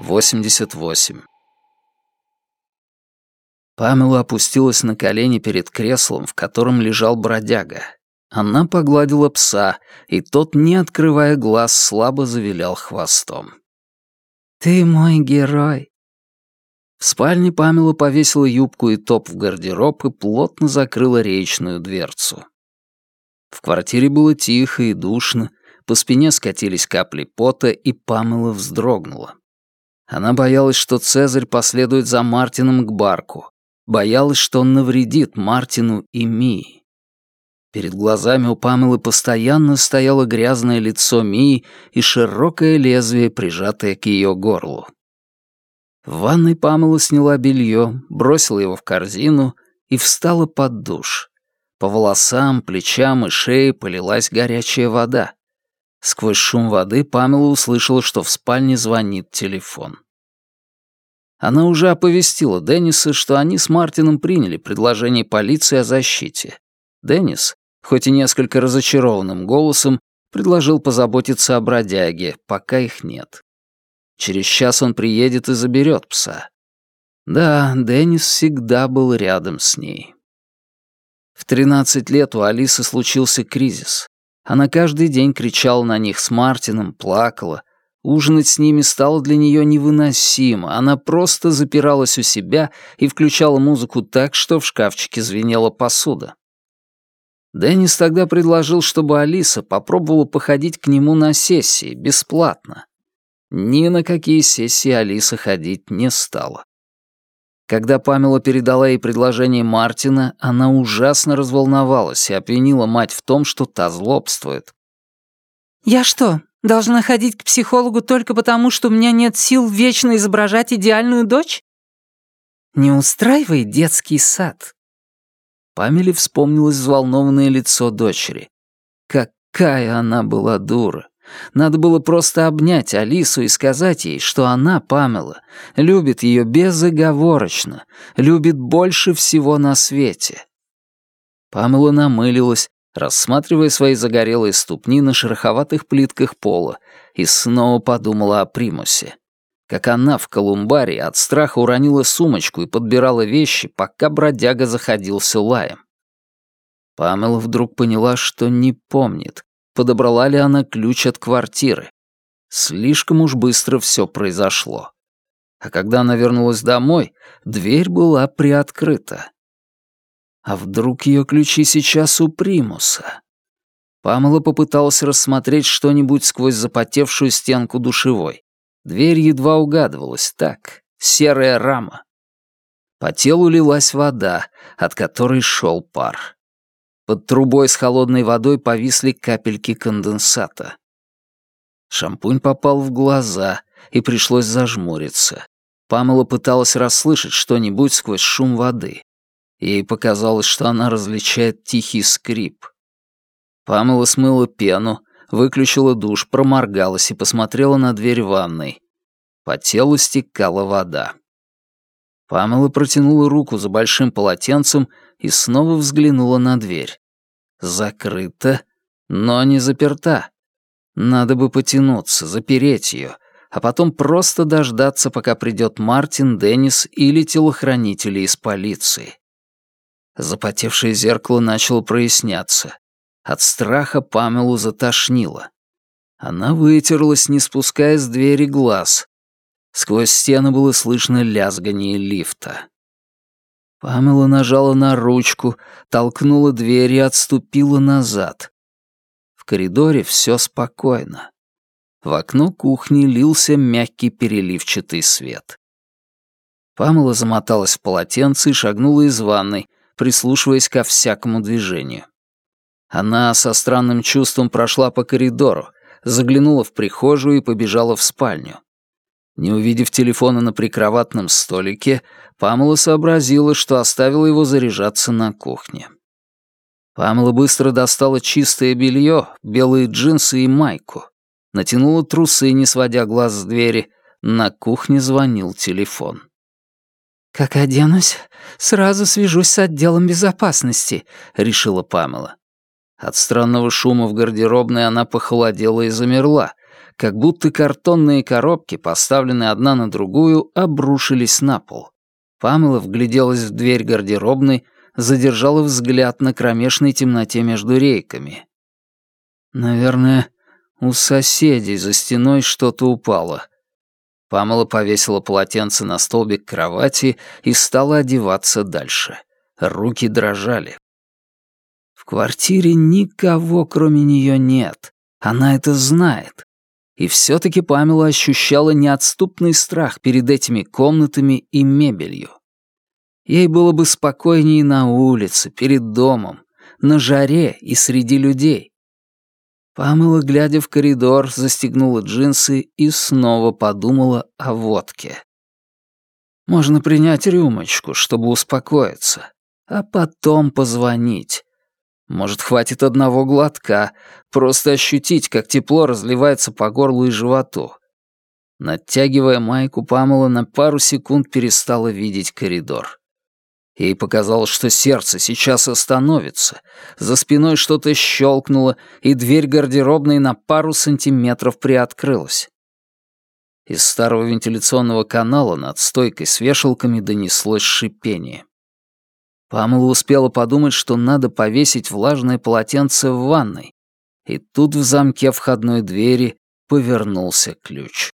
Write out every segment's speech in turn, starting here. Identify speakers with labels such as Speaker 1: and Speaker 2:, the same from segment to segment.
Speaker 1: 88. Памела опустилась на колени перед креслом, в котором лежал бродяга. Она погладила пса, и тот, не открывая глаз, слабо завилял хвостом. «Ты мой герой!» В спальне Памела повесила юбку и топ в гардероб и плотно закрыла речную дверцу. В квартире было тихо и душно, по спине скатились капли пота, и Памела вздрогнула. Она боялась, что Цезарь последует за Мартином к барку, боялась, что он навредит Мартину и Мии. Перед глазами у Памелы постоянно стояло грязное лицо Мии и широкое лезвие, прижатое к ее горлу. В ванной Памела сняла белье, бросила его в корзину и встала под душ. По волосам, плечам и шее полилась горячая вода. Сквозь шум воды Памела услышала, что в спальне звонит телефон. Она уже оповестила Денниса, что они с Мартином приняли предложение полиции о защите. Деннис, хоть и несколько разочарованным голосом, предложил позаботиться о бродяге, пока их нет. Через час он приедет и заберет пса. Да, Деннис всегда был рядом с ней. В 13 лет у Алисы случился кризис. Она каждый день кричала на них с Мартином, плакала. Ужинать с ними стало для нее невыносимо. Она просто запиралась у себя и включала музыку так, что в шкафчике звенела посуда. Деннис тогда предложил, чтобы Алиса попробовала походить к нему на сессии, бесплатно. Ни на какие сессии Алиса ходить не стала. Когда Памела передала ей предложение Мартина, она ужасно разволновалась и обвинила мать в том, что та злобствует.
Speaker 2: «Я что, должна ходить к психологу только потому, что у меня нет сил вечно изображать идеальную дочь?»
Speaker 1: «Не устраивай детский сад». Памеле вспомнилось взволнованное лицо дочери. Какая она была дура. Надо было просто обнять Алису и сказать ей, что она, Памела, любит ее безоговорочно, любит больше всего на свете. Памела намылилась, рассматривая свои загорелые ступни на шероховатых плитках пола, и снова подумала о примусе. Как она в колумбаре от страха уронила сумочку и подбирала вещи, пока бродяга заходился лаем. Памела вдруг поняла, что не помнит, подобрала ли она ключ от квартиры. Слишком уж быстро все произошло. А когда она вернулась домой, дверь была приоткрыта. А вдруг ее ключи сейчас у примуса? Памела попыталась рассмотреть что-нибудь сквозь запотевшую стенку душевой. Дверь едва угадывалась, так, серая рама. По телу лилась вода, от которой шел пар. Под трубой с холодной водой повисли капельки конденсата. Шампунь попал в глаза, и пришлось зажмуриться. Памела пыталась расслышать что-нибудь сквозь шум воды. Ей показалось, что она различает тихий скрип. Памела смыла пену, выключила душ, проморгалась и посмотрела на дверь ванной. По телу стекала вода. Памела протянула руку за большим полотенцем и снова взглянула на дверь. Закрыта, но не заперта. Надо бы потянуться, запереть ее, а потом просто дождаться, пока придет Мартин, Деннис или телохранители из полиции. Запотевшее зеркало начало проясняться. От страха Памелу затошнило. Она вытерлась, не спуская с двери глаз. Сквозь стены было слышно лязгание лифта. Памела нажала на ручку, толкнула дверь и отступила назад. В коридоре все спокойно. В окно кухни лился мягкий переливчатый свет. Памела замоталась в полотенце и шагнула из ванной, прислушиваясь ко всякому движению. Она со странным чувством прошла по коридору, заглянула в прихожую и побежала в спальню. Не увидев телефона на прикроватном столике, Памела сообразила, что оставила его заряжаться на кухне. Памела быстро достала чистое белье, белые джинсы и майку. Натянула трусы, не сводя глаз с двери. На кухне звонил телефон.
Speaker 2: «Как оденусь, сразу свяжусь с отделом безопасности», — решила Памела.
Speaker 1: От странного шума в гардеробной она похолодела и замерла, как будто картонные коробки, поставленные одна на другую, обрушились на пол. Памела вгляделась в дверь гардеробной, задержала взгляд на кромешной темноте между рейками. Наверное, у соседей за стеной что-то упало. Памела повесила полотенце на столбик кровати и стала одеваться дальше. Руки дрожали. В квартире никого, кроме нее, нет. Она это знает. И все-таки Памела ощущала неотступный страх перед этими комнатами и мебелью. Ей было бы спокойнее на улице, перед домом, на жаре и среди людей. Памела, глядя в коридор, застегнула джинсы и снова подумала о водке. Можно принять рюмочку, чтобы успокоиться, а потом позвонить. Может, хватит одного глотка, просто ощутить, как тепло разливается по горлу и животу. Натягивая майку, Памела на пару секунд перестала видеть коридор. Ей показалось, что сердце сейчас остановится. За спиной что-то щелкнуло, и дверь гардеробной на пару сантиметров приоткрылась. Из старого вентиляционного канала над стойкой с вешалками донеслось шипение. Памела успела подумать, что надо повесить влажное полотенце в ванной, и тут в замке входной двери повернулся ключ.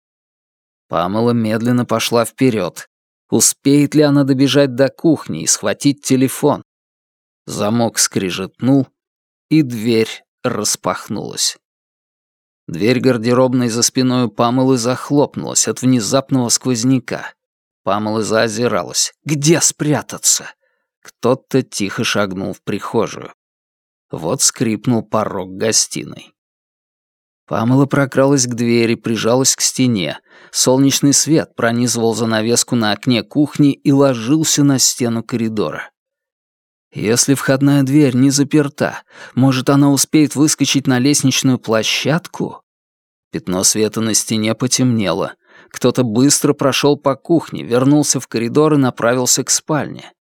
Speaker 1: Памела медленно пошла вперед, Успеет ли она добежать до кухни и схватить телефон? Замок скрижетнул, и дверь распахнулась. Дверь гардеробной за спиной Памелы захлопнулась от внезапного сквозняка. Памела заозиралась. Где спрятаться? Кто-то тихо шагнул в прихожую. Вот скрипнул порог гостиной. Памела прокралась к двери, прижалась к стене. Солнечный свет пронизывал занавеску на окне кухни и ложился на стену коридора. Если входная дверь не заперта, может, она успеет выскочить на лестничную площадку? Пятно света на стене потемнело. Кто-то быстро прошел по кухне, вернулся в коридор и направился к спальне.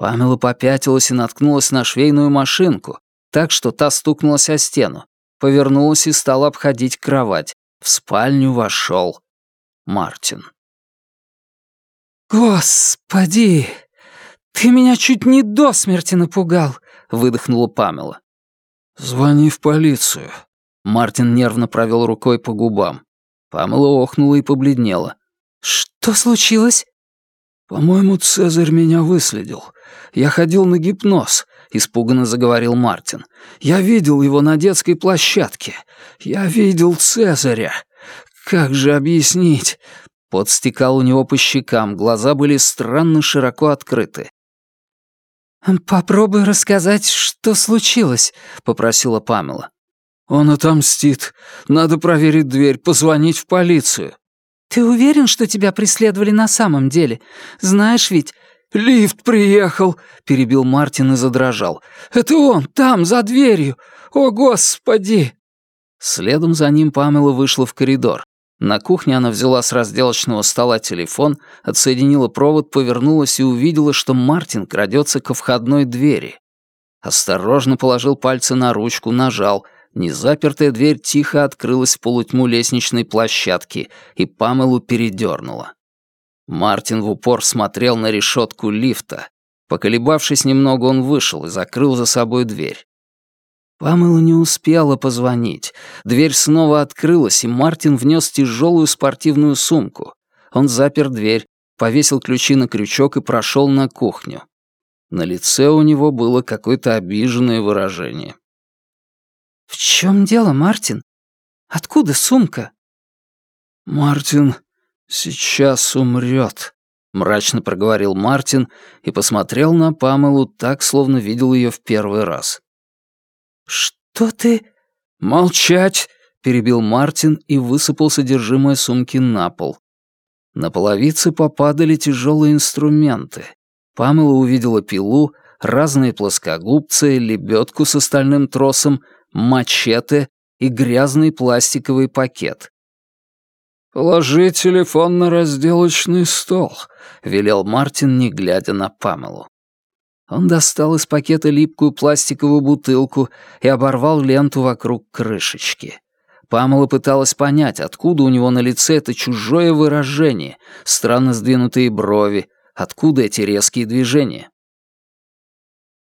Speaker 1: Памела попятилась и наткнулась на швейную машинку, так что та стукнулась о стену повернулась и стала обходить кровать. В спальню вошел Мартин.
Speaker 2: «Господи, ты меня чуть не до смерти напугал», — выдохнула Памела.
Speaker 1: «Звони в полицию». Мартин нервно провел рукой по губам. Памела охнула и побледнела.
Speaker 2: «Что случилось?»
Speaker 1: «По-моему, Цезарь меня выследил. Я ходил на гипноз. — испуганно заговорил Мартин. «Я видел его на детской площадке. Я видел Цезаря. Как же объяснить?» Пот стекал у него по щекам, глаза были странно широко открыты.
Speaker 2: «Попробуй рассказать, что случилось», — попросила Памела.
Speaker 1: «Он отомстит. Надо проверить дверь, позвонить в полицию».
Speaker 2: «Ты уверен, что тебя преследовали на самом деле? Знаешь ведь, «Лифт приехал!» — перебил Мартин и задрожал. «Это он, там, за дверью! О, Господи!»
Speaker 1: Следом за ним Памела вышла в коридор. На кухне она взяла с разделочного стола телефон, отсоединила провод, повернулась и увидела, что Мартин крадется ко входной двери. Осторожно положил пальцы на ручку, нажал. Незапертая дверь тихо открылась в полутьму лестничной площадки, и Памелу передернула. Мартин в упор смотрел на решетку лифта. Поколебавшись немного, он вышел и закрыл за собой дверь. Памела не успела позвонить. Дверь снова открылась, и Мартин внес тяжелую спортивную сумку. Он запер дверь, повесил ключи на крючок и прошел на кухню. На лице у него было какое-то обиженное выражение.
Speaker 2: «В чем дело, Мартин? Откуда сумка?»
Speaker 1: «Мартин «Сейчас умрет», — мрачно проговорил Мартин и посмотрел на Памелу так, словно видел ее в первый раз.
Speaker 2: «Что ты...»
Speaker 1: «Молчать!» — перебил Мартин и высыпал содержимое сумки на пол. На половице попадали тяжелые инструменты. Памела увидела пилу, разные плоскогубцы, лебедку с остальным тросом, мачете и грязный пластиковый пакет. «Положи телефон на разделочный стол», — велел Мартин, не глядя на Памелу. Он достал из пакета липкую пластиковую бутылку и оборвал ленту вокруг крышечки. Памела пыталась понять, откуда у него на лице это чужое выражение, странно сдвинутые брови, откуда эти резкие движения.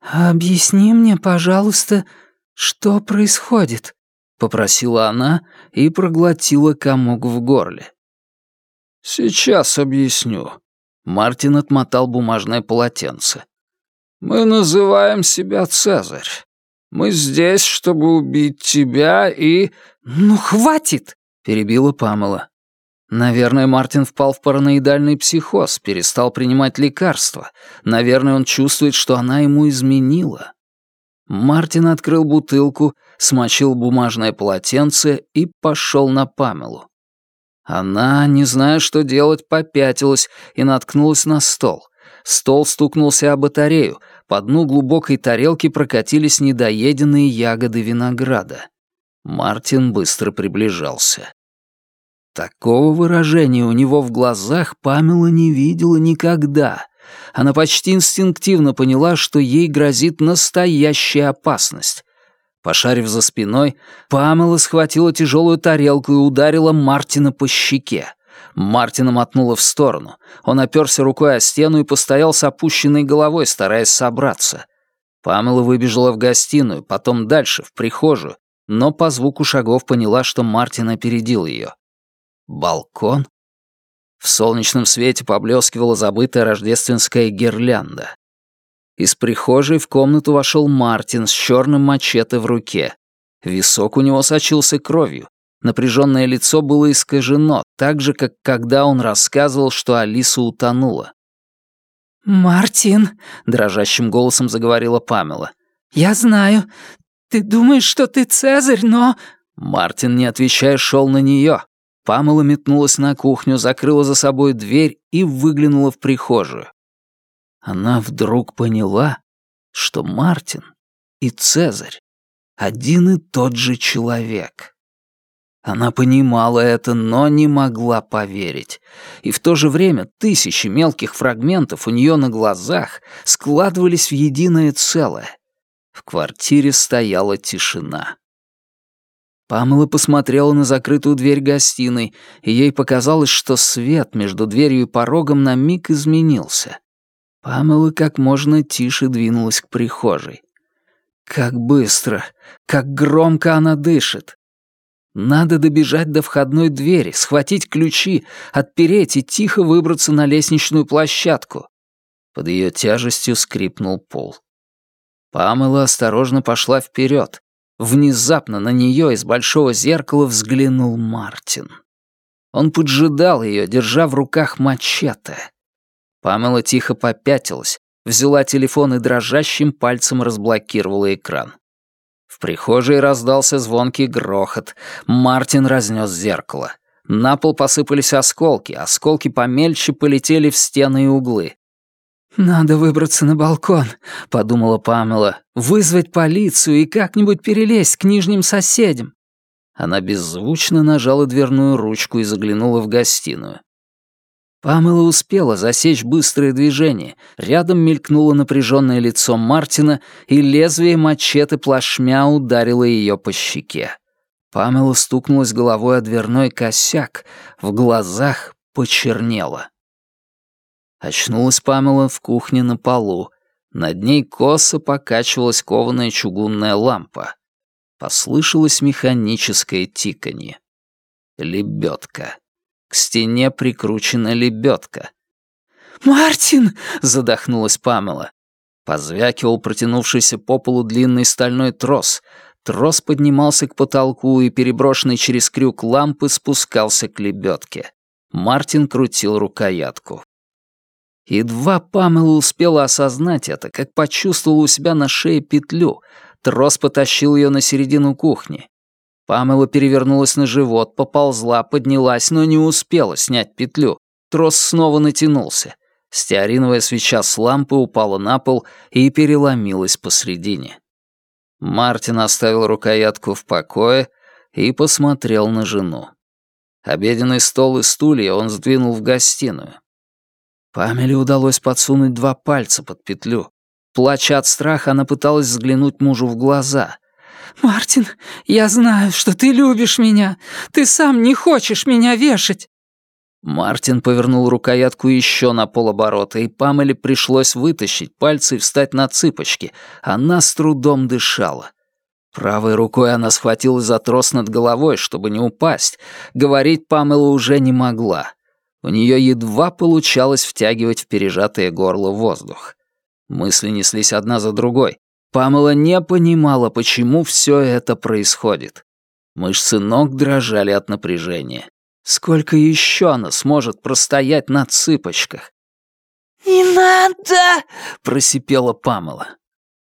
Speaker 2: «Объясни мне, пожалуйста, что происходит?» — попросила она и проглотила комок в горле.
Speaker 1: «Сейчас объясню». Мартин отмотал бумажное полотенце. «Мы называем себя Цезарь. Мы здесь, чтобы убить тебя и...»
Speaker 2: «Ну, хватит!» — перебила Памела.
Speaker 1: Наверное, Мартин впал в параноидальный психоз, перестал принимать лекарства. Наверное, он чувствует, что она ему изменила. Мартин открыл бутылку, смочил бумажное полотенце и пошел на Памелу. Она, не зная, что делать, попятилась и наткнулась на стол. Стол стукнулся о батарею, по дну глубокой тарелки прокатились недоеденные ягоды винограда. Мартин быстро приближался. Такого выражения у него в глазах Памела не видела никогда. Она почти инстинктивно поняла, что ей грозит настоящая опасность. Пошарив за спиной, Памела схватила тяжелую тарелку и ударила Мартина по щеке. Мартина мотнула в сторону. Он оперся рукой о стену и постоял с опущенной головой, стараясь собраться. Памела выбежала в гостиную, потом дальше, в прихожую, но по звуку шагов поняла, что Мартин опередил ее. Балкон? В солнечном свете поблескивала забытая рождественская гирлянда. Из прихожей в комнату вошел Мартин с черным мачете в руке. Висок у него сочился кровью. Напряженное лицо было искажено, так же, как когда он рассказывал, что Алиса утонула.
Speaker 2: «Мартин», — дрожащим голосом заговорила Памела, — «я знаю. Ты думаешь, что ты Цезарь, но...»
Speaker 1: Мартин, не отвечая, шел на нее. Памела метнулась на кухню, закрыла за собой дверь и выглянула в прихожую она вдруг поняла, что Мартин и Цезарь один и тот же человек. Она понимала это, но не могла поверить. И в то же время тысячи мелких фрагментов у нее на глазах складывались в единое целое. В квартире стояла тишина. Памела посмотрела на закрытую дверь гостиной, и ей показалось, что свет между дверью и порогом на миг изменился. Памела как можно тише двинулась к прихожей. Как быстро, как громко она дышит. Надо добежать до входной двери, схватить ключи, отпереть и тихо выбраться на лестничную площадку. Под ее тяжестью скрипнул пол. Памела осторожно пошла вперед. Внезапно на нее из большого зеркала взглянул Мартин. Он поджидал ее, держа в руках мачете. Памела тихо попятилась, взяла телефон и дрожащим пальцем разблокировала экран. В прихожей раздался звонкий грохот. Мартин разнес зеркало. На пол посыпались осколки, осколки помельче полетели в стены и углы. «Надо выбраться на балкон», — подумала Памела, «вызвать полицию и как-нибудь перелезть к нижним соседям». Она беззвучно нажала дверную ручку и заглянула в гостиную. Памела успела засечь быстрое движение. Рядом мелькнуло напряженное лицо Мартина, и лезвие мачете плашмя ударило ее по щеке. Памела стукнулась головой о дверной косяк, в глазах почернело. Очнулась Памела в кухне на полу. Над ней косо покачивалась кованая чугунная лампа. Послышалось механическое тиканье. Лебедка. К стене прикручена лебедка.
Speaker 2: «Мартин!»
Speaker 1: — задохнулась Памела. Позвякивал протянувшийся по полу длинный стальной трос. Трос поднимался к потолку и, переброшенный через крюк лампы, спускался к лебедке. Мартин крутил рукоятку. Едва Памела успела осознать это, как почувствовала у себя на шее петлю. Трос потащил ее на середину кухни. Памела перевернулась на живот, поползла, поднялась, но не успела снять петлю. Трос снова натянулся. Стеариновая свеча с лампы упала на пол и переломилась посредине. Мартин оставил рукоятку в покое и посмотрел на жену. Обеденный стол и стулья он сдвинул в гостиную. Памеле удалось подсунуть два пальца под петлю. Плача от страха, она пыталась взглянуть мужу в глаза —
Speaker 2: «Мартин, я знаю, что ты любишь меня. Ты сам не хочешь меня вешать».
Speaker 1: Мартин повернул рукоятку еще на полоборота, и Памеле пришлось вытащить пальцы и встать на цыпочки. Она с трудом дышала. Правой рукой она схватилась за трос над головой, чтобы не упасть. Говорить Памела уже не могла. У нее едва получалось втягивать в пережатое горло воздух. Мысли неслись одна за другой. Памела не понимала, почему все это происходит. Мышцы ног дрожали от напряжения. Сколько еще она сможет простоять на цыпочках?
Speaker 2: «Не надо!»
Speaker 1: — просипела Памела.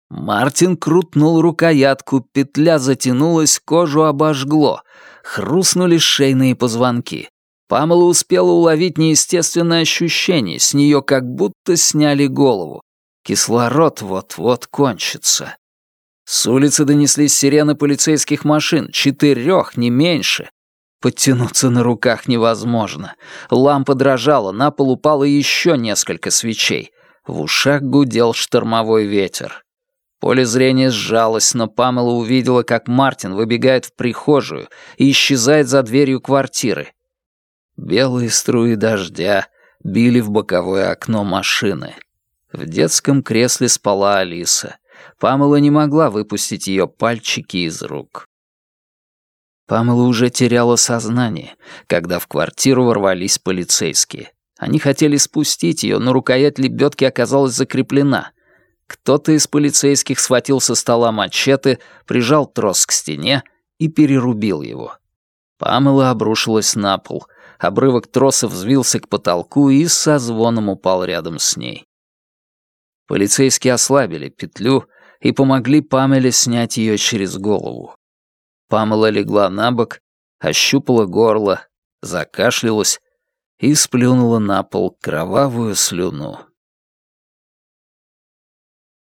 Speaker 1: Мартин крутнул рукоятку, петля затянулась, кожу обожгло. Хрустнули шейные позвонки. Памела успела уловить неестественное ощущение, с нее как будто сняли голову. Кислород вот-вот кончится. С улицы донеслись сирены полицейских машин, четырех, не меньше. Подтянуться на руках невозможно. Лампа дрожала, на пол упало еще несколько свечей. В ушах гудел штормовой ветер. Поле зрения сжалось, но Памела увидела, как Мартин выбегает в прихожую и исчезает за дверью квартиры. Белые струи дождя били в боковое окно машины. В детском кресле спала Алиса. Памела не могла выпустить ее пальчики из рук. Памела уже теряла сознание, когда в квартиру ворвались полицейские. Они хотели спустить ее, но рукоять лебедки оказалась закреплена. Кто-то из полицейских схватил со стола мачете, прижал трос к стене и перерубил его. Памела обрушилась на пол. Обрывок троса взвился к потолку и со звоном упал рядом с ней. Полицейские ослабили петлю и помогли Памеле снять ее через голову. Памела легла на бок, ощупала горло, закашлялась и сплюнула на пол кровавую слюну.